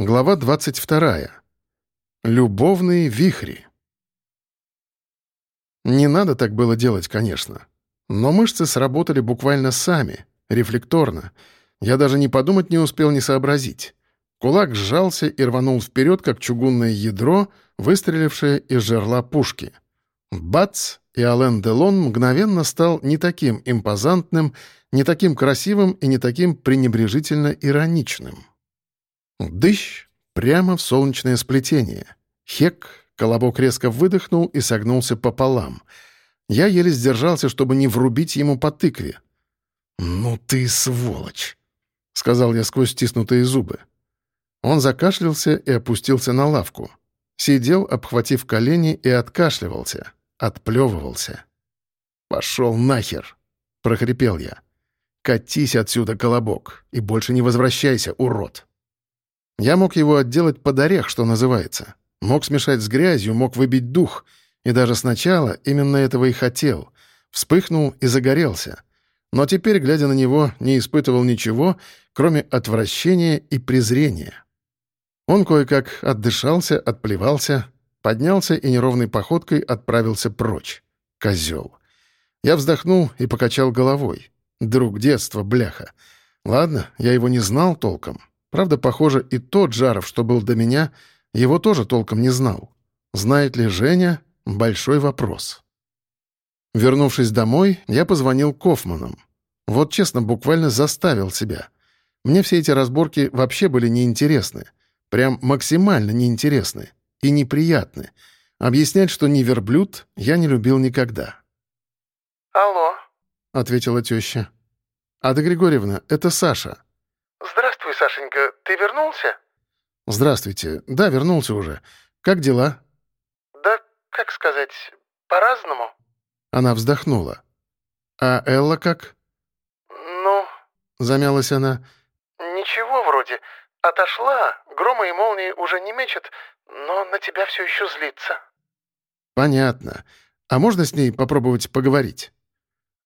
Глава 22. Любовные вихри. Не надо так было делать, конечно. Но мышцы сработали буквально сами, рефлекторно. Я даже не подумать не успел не сообразить. Кулак сжался и рванул вперед, как чугунное ядро, выстрелившее из жерла пушки. Бац! И Ален Делон мгновенно стал не таким импозантным, не таким красивым и не таким пренебрежительно ироничным. Дыщ прямо в солнечное сплетение. Хек, колобок резко выдохнул и согнулся пополам. Я еле сдержался, чтобы не врубить ему по тыкве. «Ну ты сволочь!» — сказал я сквозь стиснутые зубы. Он закашлялся и опустился на лавку. Сидел, обхватив колени, и откашливался, отплевывался. «Пошел нахер!» — прохрипел я. «Катись отсюда, колобок, и больше не возвращайся, урод!» Я мог его отделать под орех, что называется. Мог смешать с грязью, мог выбить дух. И даже сначала именно этого и хотел. Вспыхнул и загорелся. Но теперь, глядя на него, не испытывал ничего, кроме отвращения и презрения. Он кое-как отдышался, отплевался, поднялся и неровной походкой отправился прочь. Козел. Я вздохнул и покачал головой. Друг детства, бляха. Ладно, я его не знал толком. Правда, похоже, и тот Жаров, что был до меня, его тоже толком не знал. Знает ли Женя — большой вопрос. Вернувшись домой, я позвонил Кофманам. Вот честно, буквально заставил себя. Мне все эти разборки вообще были неинтересны. Прям максимально неинтересны. И неприятны. Объяснять, что не верблюд, я не любил никогда. «Алло», — ответила теща. «Ада Григорьевна, это Саша». «Здравствуй, Сашенька, ты вернулся?» «Здравствуйте. Да, вернулся уже. Как дела?» «Да, как сказать, по-разному». Она вздохнула. «А Элла как?» «Ну...» — замялась она. «Ничего вроде. Отошла, грома и молнии уже не мечет, но на тебя все еще злится». «Понятно. А можно с ней попробовать поговорить?»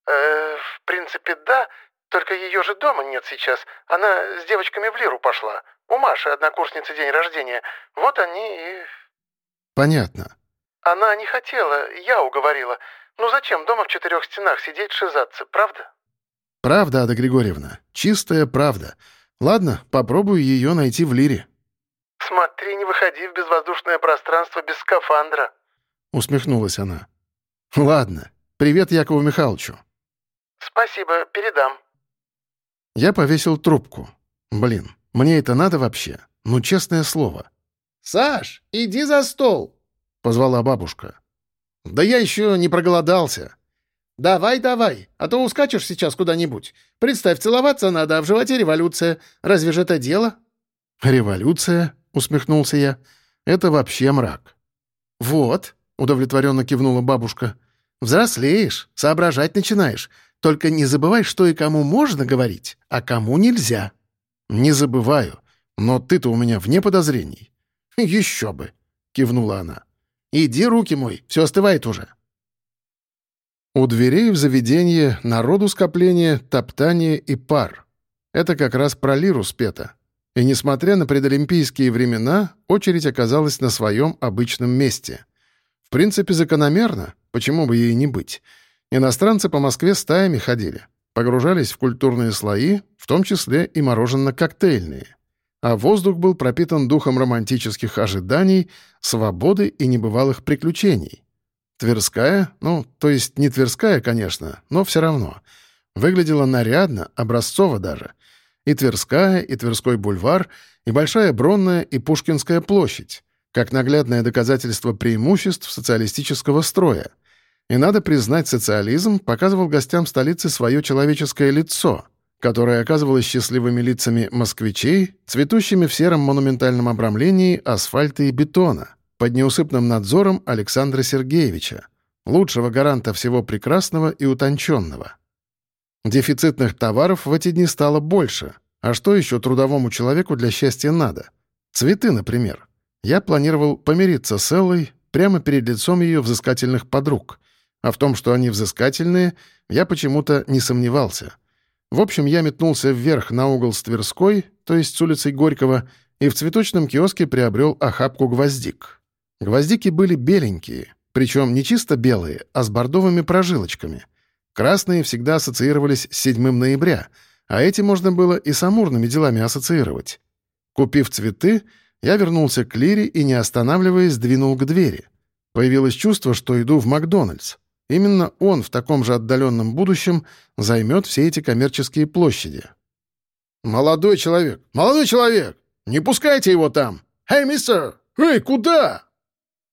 «Э, в принципе, да, только ее же дома нет сейчас. Она с девочками в Лиру пошла. У Маши однокурсницы день рождения. Вот они и...» «Понятно». «Она не хотела, я уговорила. Ну зачем дома в четырех стенах сидеть шизаться, правда?» «Правда, Ада Григорьевна. Чистая правда. Ладно, попробую ее найти в Лире». «Смотри, не выходи в безвоздушное пространство без скафандра», — усмехнулась она. «Ладно. Привет Якову Михайловичу». «Спасибо, передам». Я повесил трубку. Блин, мне это надо вообще? Ну, честное слово. «Саш, иди за стол!» — позвала бабушка. «Да я еще не проголодался». «Давай, давай, а то ускачешь сейчас куда-нибудь. Представь, целоваться надо, а в животе революция. Разве же это дело?» «Революция?» — усмехнулся я. «Это вообще мрак». «Вот», — удовлетворенно кивнула бабушка. «Взрослеешь, соображать начинаешь. Только не забывай, что и кому можно говорить, а кому нельзя». «Не забываю. Но ты-то у меня вне подозрений». «Еще бы», — кивнула она. «Иди, руки мой, все остывает уже». У дверей в заведение народу скопление, топтание и пар. Это как раз про лиру спето. И несмотря на предолимпийские времена, очередь оказалась на своем обычном месте. В принципе, закономерно, почему бы ей не быть — Иностранцы по Москве стаями ходили, погружались в культурные слои, в том числе и мороженно-коктейльные. А воздух был пропитан духом романтических ожиданий, свободы и небывалых приключений. Тверская, ну, то есть не Тверская, конечно, но все равно, выглядела нарядно, образцово даже. И Тверская, и Тверской бульвар, и Большая Бронная, и Пушкинская площадь, как наглядное доказательство преимуществ социалистического строя — и надо признать, социализм показывал гостям столицы свое человеческое лицо, которое оказывалось счастливыми лицами москвичей, цветущими в сером монументальном обрамлении асфальта и бетона, под неусыпным надзором Александра Сергеевича, лучшего гаранта всего прекрасного и утонченного. Дефицитных товаров в эти дни стало больше. А что еще трудовому человеку для счастья надо? Цветы, например. Я планировал помириться с Эллой прямо перед лицом ее взыскательных подруг — а в том, что они взыскательные, я почему-то не сомневался. В общем, я метнулся вверх на угол с Тверской, то есть с улицей Горького, и в цветочном киоске приобрел охапку гвоздик. Гвоздики были беленькие, причем не чисто белые, а с бордовыми прожилочками. Красные всегда ассоциировались с 7 ноября, а эти можно было и с амурными делами ассоциировать. Купив цветы, я вернулся к Лире и, не останавливаясь, двинул к двери. Появилось чувство, что иду в Макдональдс. Именно он в таком же отдаленном будущем займет все эти коммерческие площади. «Молодой человек! Молодой человек! Не пускайте его там! Эй, мистер! Эй, куда?»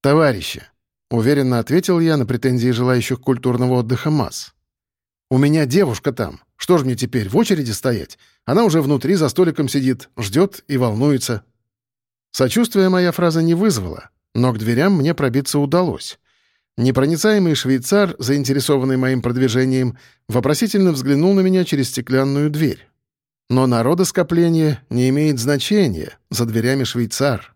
«Товарищи!» — уверенно ответил я на претензии желающих культурного отдыха масс. «У меня девушка там. Что ж мне теперь, в очереди стоять? Она уже внутри за столиком сидит, ждет и волнуется. Сочувствия моя фраза не вызвала, но к дверям мне пробиться удалось. Непроницаемый швейцар, заинтересованный моим продвижением, вопросительно взглянул на меня через стеклянную дверь. Но народоскопление не имеет значения, за дверями швейцар.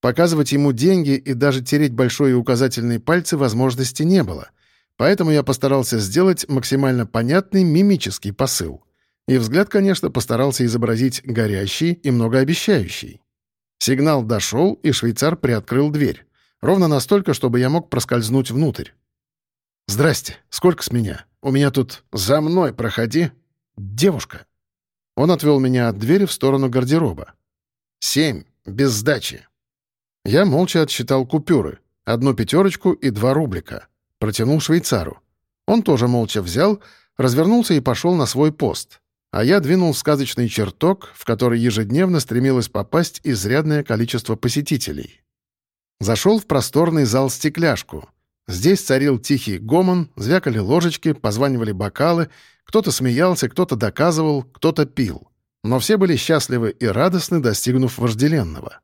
Показывать ему деньги и даже тереть большой и указательный пальцы возможности не было, поэтому я постарался сделать максимально понятный мимический посыл. И взгляд, конечно, постарался изобразить горящий и многообещающий. Сигнал дошел, и швейцар приоткрыл дверь. Ровно настолько, чтобы я мог проскользнуть внутрь. «Здрасте. Сколько с меня? У меня тут... За мной проходи. Девушка». Он отвел меня от двери в сторону гардероба. «Семь. Без сдачи». Я молча отсчитал купюры. Одну пятерочку и два рублика. Протянул швейцару. Он тоже молча взял, развернулся и пошел на свой пост а я двинул сказочный чертог, в который ежедневно стремилось попасть изрядное количество посетителей. Зашел в просторный зал стекляшку. Здесь царил тихий гомон, звякали ложечки, позванивали бокалы, кто-то смеялся, кто-то доказывал, кто-то пил. Но все были счастливы и радостны, достигнув вожделенного.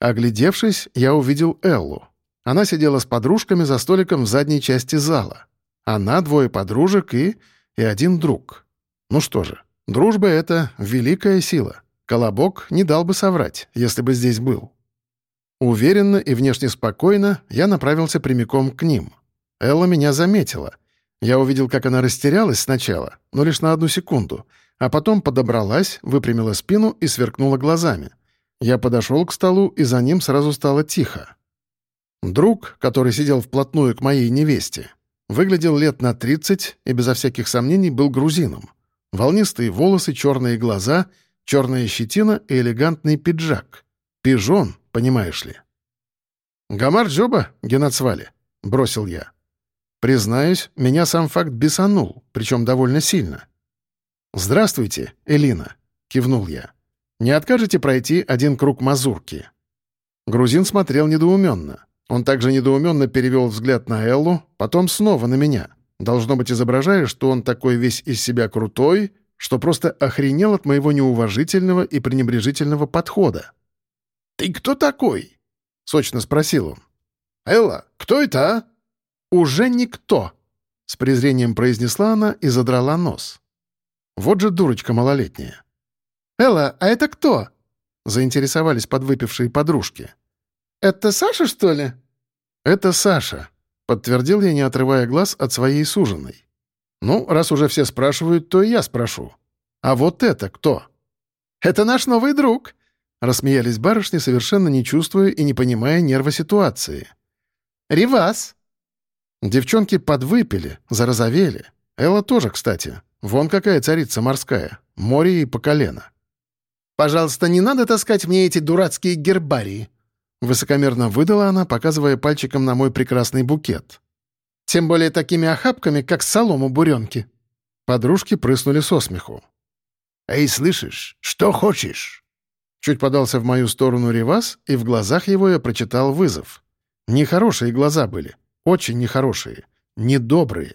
Оглядевшись, я увидел Эллу. Она сидела с подружками за столиком в задней части зала. Она, двое подружек и... и один друг. Ну что же, дружба — это великая сила. Колобок не дал бы соврать, если бы здесь был. Уверенно и внешне спокойно я направился прямиком к ним. Элла меня заметила. Я увидел, как она растерялась сначала, но лишь на одну секунду, а потом подобралась, выпрямила спину и сверкнула глазами. Я подошел к столу, и за ним сразу стало тихо. Друг, который сидел вплотную к моей невесте, выглядел лет на 30 и безо всяких сомнений был грузином. Волнистые волосы, черные глаза, черная щетина и элегантный пиджак. Пижон, понимаешь ли. «Гамар Джоба, Генацвали», — бросил я. Признаюсь, меня сам факт бесанул, причем довольно сильно. «Здравствуйте, Элина», — кивнул я. «Не откажете пройти один круг мазурки?» Грузин смотрел недоуменно. Он также недоуменно перевел взгляд на Эллу, потом снова на меня — Должно быть, изображая, что он такой весь из себя крутой, что просто охренел от моего неуважительного и пренебрежительного подхода. «Ты кто такой?» — сочно спросил он. «Элла, кто это, а?» «Уже никто», — с презрением произнесла она и задрала нос. Вот же дурочка малолетняя. «Элла, а это кто?» — заинтересовались подвыпившие подружки. «Это Саша, что ли?» «Это Саша», Подтвердил я, не отрывая глаз от своей суженой. «Ну, раз уже все спрашивают, то и я спрошу. А вот это кто?» «Это наш новый друг», — рассмеялись барышни, совершенно не чувствуя и не понимая нерва ситуации. «Ривас». Девчонки подвыпили, зарозовели. Элла тоже, кстати. Вон какая царица морская. Море ей по колено. «Пожалуйста, не надо таскать мне эти дурацкие гербарии», Высокомерно выдала она, показывая пальчиком на мой прекрасный букет. «Тем более такими охапками, как солому буренки». Подружки прыснули со смеху. «Эй, слышишь, что хочешь?» Чуть подался в мою сторону Ревас, и в глазах его я прочитал вызов. Нехорошие глаза были, очень нехорошие, недобрые.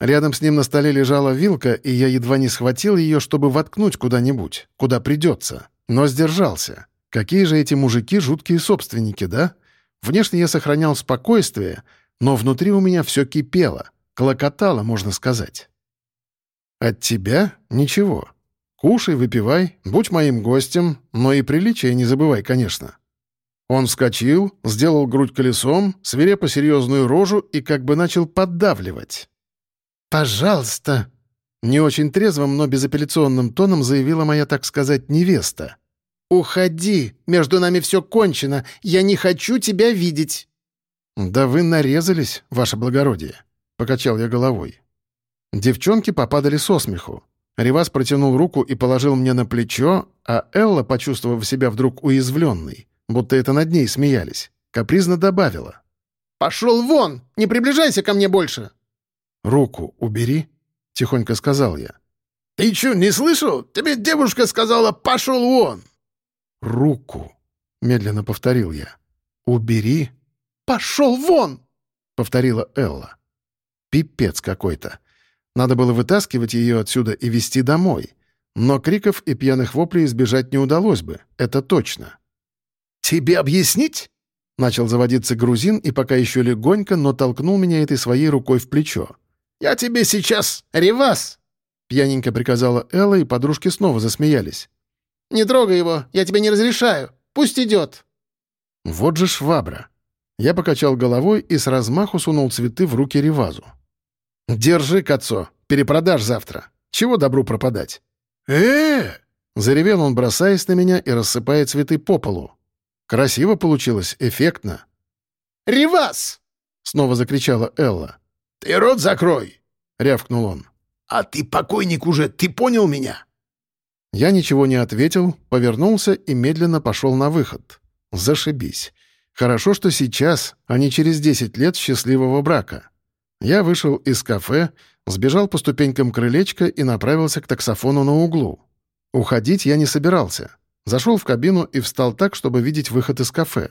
Рядом с ним на столе лежала вилка, и я едва не схватил ее, чтобы воткнуть куда-нибудь, куда придется, но сдержался. Какие же эти мужики жуткие собственники, да? Внешне я сохранял спокойствие, но внутри у меня все кипело, клокотало, можно сказать. От тебя ничего. Кушай, выпивай, будь моим гостем, но и приличия не забывай, конечно. Он вскочил, сделал грудь колесом, свирепо серьезную рожу и как бы начал поддавливать. «Пожалуйста!» Не очень трезвым, но безапелляционным тоном заявила моя, так сказать, невеста. «Уходи! Между нами все кончено! Я не хочу тебя видеть!» «Да вы нарезались, ваше благородие!» — покачал я головой. Девчонки попадали со смеху. Ривас протянул руку и положил мне на плечо, а Элла, почувствовав себя вдруг уязвленной, будто это над ней смеялись, капризно добавила. «Пошел вон! Не приближайся ко мне больше!» «Руку убери», — тихонько сказал я. «Ты что, не слышал? Тебе девушка сказала «пошел вон!»» «Руку», — медленно повторил я. «Убери». «Пошел вон!» — повторила Элла. Пипец какой-то. Надо было вытаскивать ее отсюда и везти домой. Но криков и пьяных воплей избежать не удалось бы, это точно. «Тебе объяснить?» Начал заводиться грузин и пока еще легонько, но толкнул меня этой своей рукой в плечо. «Я тебе сейчас ревас!» Пьяненько приказала Элла, и подружки снова засмеялись. «Не трогай его, я тебе не разрешаю. Пусть идет!» Вот же швабра. Я покачал головой и с размаху сунул цветы в руки Ревазу. «Держи, Кацо, перепродашь завтра. Чего добру пропадать?» э Заревел он, бросаясь на меня и рассыпая цветы по полу. Красиво получилось, эффектно. «Ривас!» — снова закричала Элла. «Ты рот закрой!» — рявкнул он. «А ты покойник уже, ты понял меня?» Я ничего не ответил, повернулся и медленно пошел на выход. Зашибись. Хорошо, что сейчас, а не через 10 лет счастливого брака. Я вышел из кафе, сбежал по ступенькам крылечка и направился к таксофону на углу. Уходить я не собирался. Зашел в кабину и встал так, чтобы видеть выход из кафе.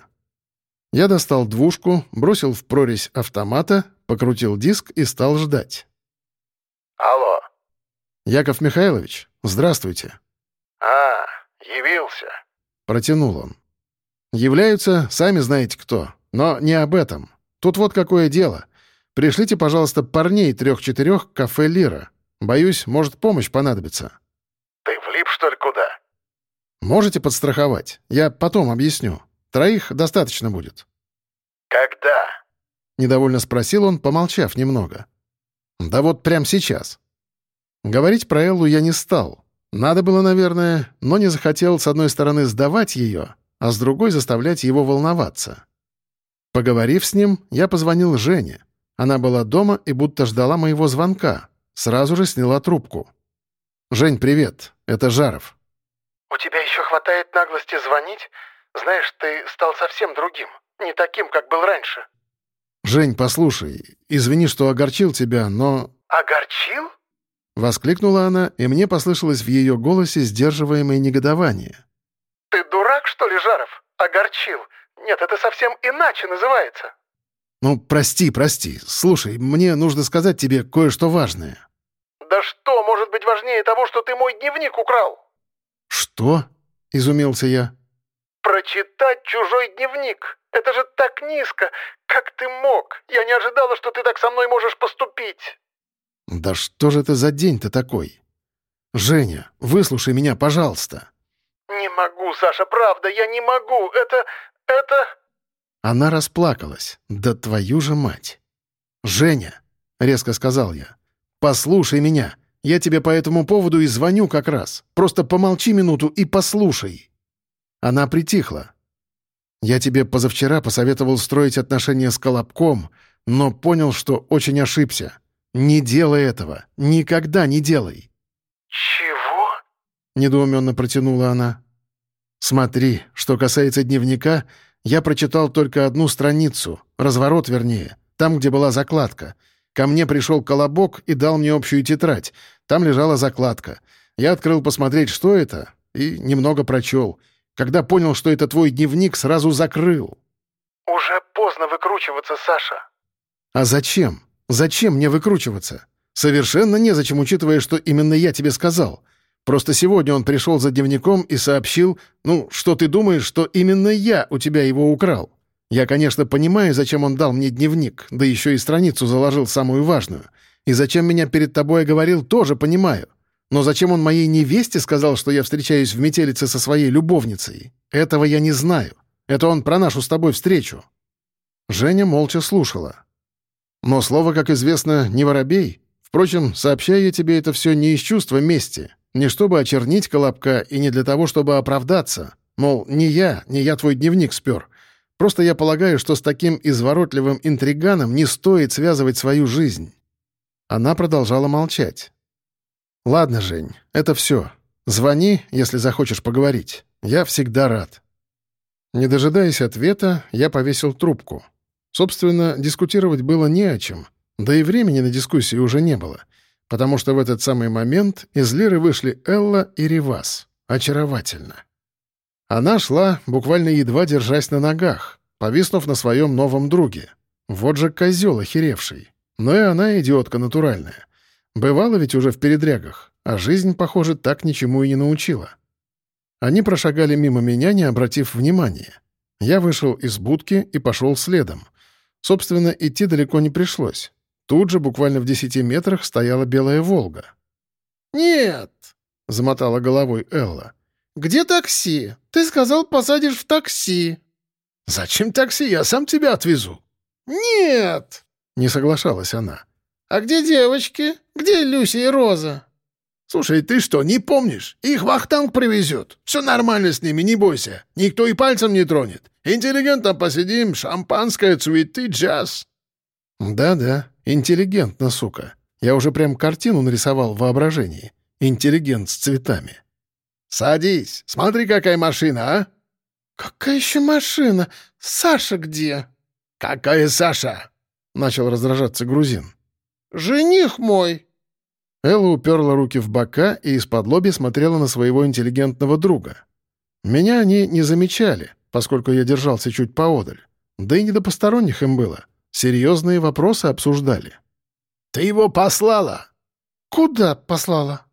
Я достал двушку, бросил в прорезь автомата, покрутил диск и стал ждать. «Алло». «Яков Михайлович, здравствуйте». «А, явился». Протянул он. «Являются, сами знаете кто, но не об этом. Тут вот какое дело. Пришлите, пожалуйста, парней трех-четырех к кафе «Лира». Боюсь, может, помощь понадобится». «Ты влип, что ли, куда?» «Можете подстраховать? Я потом объясню. Троих достаточно будет». «Когда?» — недовольно спросил он, помолчав немного. «Да вот прямо сейчас». Говорить про Эллу я не стал. Надо было, наверное, но не захотел, с одной стороны, сдавать ее, а с другой заставлять его волноваться. Поговорив с ним, я позвонил Жене. Она была дома и будто ждала моего звонка. Сразу же сняла трубку. «Жень, привет. Это Жаров». «У тебя еще хватает наглости звонить? Знаешь, ты стал совсем другим. Не таким, как был раньше». «Жень, послушай, извини, что огорчил тебя, но...» «Огорчил?» Воскликнула она, и мне послышалось в ее голосе сдерживаемое негодование. «Ты дурак, что ли, Жаров? Огорчил? Нет, это совсем иначе называется». «Ну, прости, прости. Слушай, мне нужно сказать тебе кое-что важное». «Да что может быть важнее того, что ты мой дневник украл?» «Что?» — изумился я. «Прочитать чужой дневник. Это же так низко. Как ты мог? Я не ожидала, что ты так со мной можешь поступить». «Да что же это за день-то такой? Женя, выслушай меня, пожалуйста». «Не могу, Саша, правда, я не могу. Это... это...» Она расплакалась. «Да твою же мать!» «Женя!» — резко сказал я. «Послушай меня. Я тебе по этому поводу и звоню как раз. Просто помолчи минуту и послушай». Она притихла. «Я тебе позавчера посоветовал строить отношения с Колобком, но понял, что очень ошибся. Не делай этого. Никогда не делай». «Чего?» — недоуменно протянула она. «Смотри, что касается дневника, я прочитал только одну страницу, разворот вернее, там, где была закладка. Ко мне пришел Колобок и дал мне общую тетрадь. Там лежала закладка. Я открыл посмотреть, что это, и немного прочел. Когда понял, что это твой дневник, сразу закрыл. «Уже поздно выкручиваться, Саша». «А зачем? Зачем мне выкручиваться? Совершенно незачем, учитывая, что именно я тебе сказал. Просто сегодня он пришел за дневником и сообщил, ну, что ты думаешь, что именно я у тебя его украл. Я, конечно, понимаю, зачем он дал мне дневник, да еще и страницу заложил самую важную. И зачем меня перед тобой говорил, тоже понимаю. Но зачем он моей невесте сказал, что я встречаюсь в метелице со своей любовницей? Этого я не знаю. Это он про нашу с тобой встречу». Женя молча слушала. Но слово, как известно, не воробей. Впрочем, сообщаю я тебе это все не из чувства мести, не чтобы очернить Колобка и не для того, чтобы оправдаться, Мол, не я, не я твой дневник спер. Просто я полагаю, что с таким изворотливым интриганом не стоит связывать свою жизнь». Она продолжала молчать. «Ладно, Жень, это все. Звони, если захочешь поговорить. Я всегда рад». Не дожидаясь ответа, я повесил трубку. Собственно, дискутировать было не о чем, да и времени на дискуссии уже не было, потому что в этот самый момент из Лиры вышли Элла и Ривас. Очаровательно. Она шла, буквально едва держась на ногах, повиснув на своем новом друге. Вот же козел охеревший. Но и она идиотка натуральная. Бывало ведь уже в передрягах, а жизнь, похоже, так ничему и не научила. Они прошагали мимо меня, не обратив внимания. Я вышел из будки и пошел следом. Собственно, идти далеко не пришлось. Тут же, буквально в десяти метрах, стояла белая «Волга». «Нет!» — замотала головой Элла. «Где такси? Ты сказал, посадишь в такси». «Зачем такси? Я сам тебя отвезу». «Нет!» — не соглашалась она. «А где девочки? Где Люся и Роза?» «Слушай, ты что, не помнишь? Их Вахтанг привезет. Все нормально с ними, не бойся. Никто и пальцем не тронет. Интеллигентно посидим, шампанское, цветы, джаз». «Да-да, интеллигентно, сука. Я уже прям картину нарисовал в воображении. Интеллигент с цветами». «Садись, смотри, какая машина, а!» «Какая еще машина? Саша где?» «Какая Саша?» — начал раздражаться грузин. «Жених мой!» Элла уперла руки в бока и из-под лоби смотрела на своего интеллигентного друга. Меня они не замечали, поскольку я держался чуть поодаль. Да и не до посторонних им было. Серьезные вопросы обсуждали. «Ты его послала?» «Куда послала?»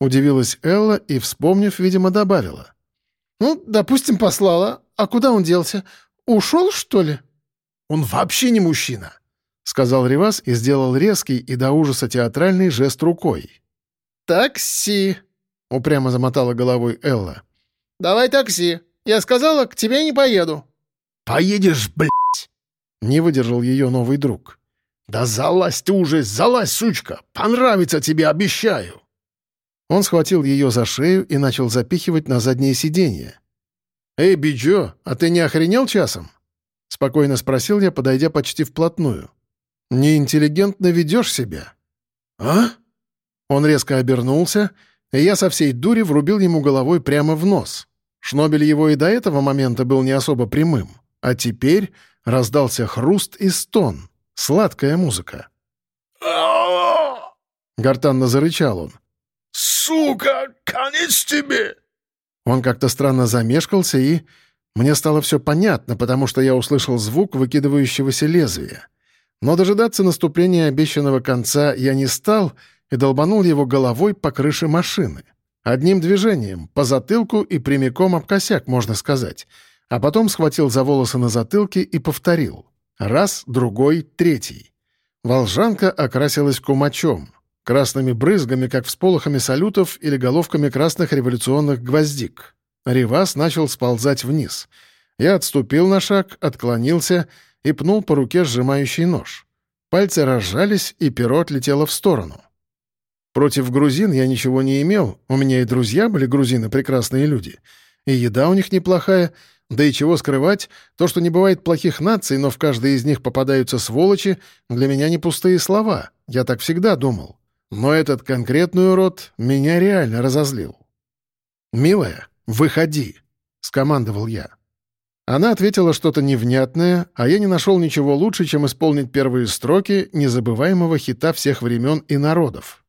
Удивилась Элла и, вспомнив, видимо, добавила. «Ну, допустим, послала. А куда он делся? Ушел, что ли?» «Он вообще не мужчина», — сказал Ривас и сделал резкий и до ужаса театральный жест рукой. «Такси», — упрямо замотала головой Элла. «Давай такси. Я сказала, к тебе не поеду». «Поедешь, блядь!» — не выдержал ее новый друг. «Да залазь ты уже, залазь, сучка! Понравится тебе, обещаю!» Он схватил ее за шею и начал запихивать на заднее сиденье. «Эй, Биджо, а ты не охренел часом?» — спокойно спросил я, подойдя почти вплотную. «Неинтеллигентно ведешь себя». «А?» Он резко обернулся, и я со всей дури врубил ему головой прямо в нос. Шнобель его и до этого момента был не особо прямым, а теперь раздался хруст и стон. Сладкая музыка. Гортанно зарычал он. «Сука, конец тебе!» Он как-то странно замешкался, и... Мне стало все понятно, потому что я услышал звук выкидывающегося лезвия. Но дожидаться наступления обещанного конца я не стал и долбанул его головой по крыше машины. Одним движением, по затылку и прямиком об косяк, можно сказать. А потом схватил за волосы на затылке и повторил. Раз, другой, третий. Волжанка окрасилась кумачом красными брызгами, как всполохами салютов или головками красных революционных гвоздик. Ривас начал сползать вниз. Я отступил на шаг, отклонился и пнул по руке сжимающий нож. Пальцы разжались, и перо отлетело в сторону. Против грузин я ничего не имел, у меня и друзья были грузины, прекрасные люди. И еда у них неплохая, да и чего скрывать, то, что не бывает плохих наций, но в каждой из них попадаются сволочи, для меня не пустые слова, я так всегда думал. Но этот конкретный урод меня реально разозлил. «Милая, выходи!» — скомандовал я. Она ответила что-то невнятное, а я не нашел ничего лучше, чем исполнить первые строки незабываемого хита всех времен и народов.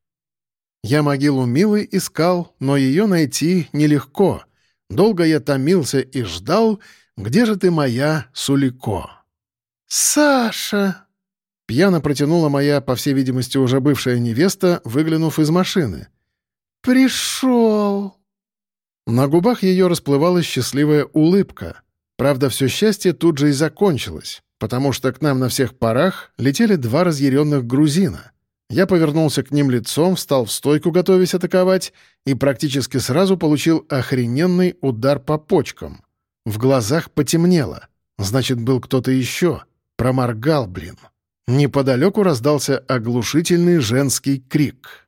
Я могилу Милы искал, но ее найти нелегко. Долго я томился и ждал, где же ты моя Сулико? «Саша!» Пьяно протянула моя, по всей видимости, уже бывшая невеста, выглянув из машины. «Пришел!» На губах ее расплывалась счастливая улыбка. Правда, все счастье тут же и закончилось, потому что к нам на всех парах летели два разъяренных грузина. Я повернулся к ним лицом, встал в стойку, готовясь атаковать, и практически сразу получил охрененный удар по почкам. В глазах потемнело. Значит, был кто-то еще. Проморгал, блин. Неподалеку раздался оглушительный женский крик.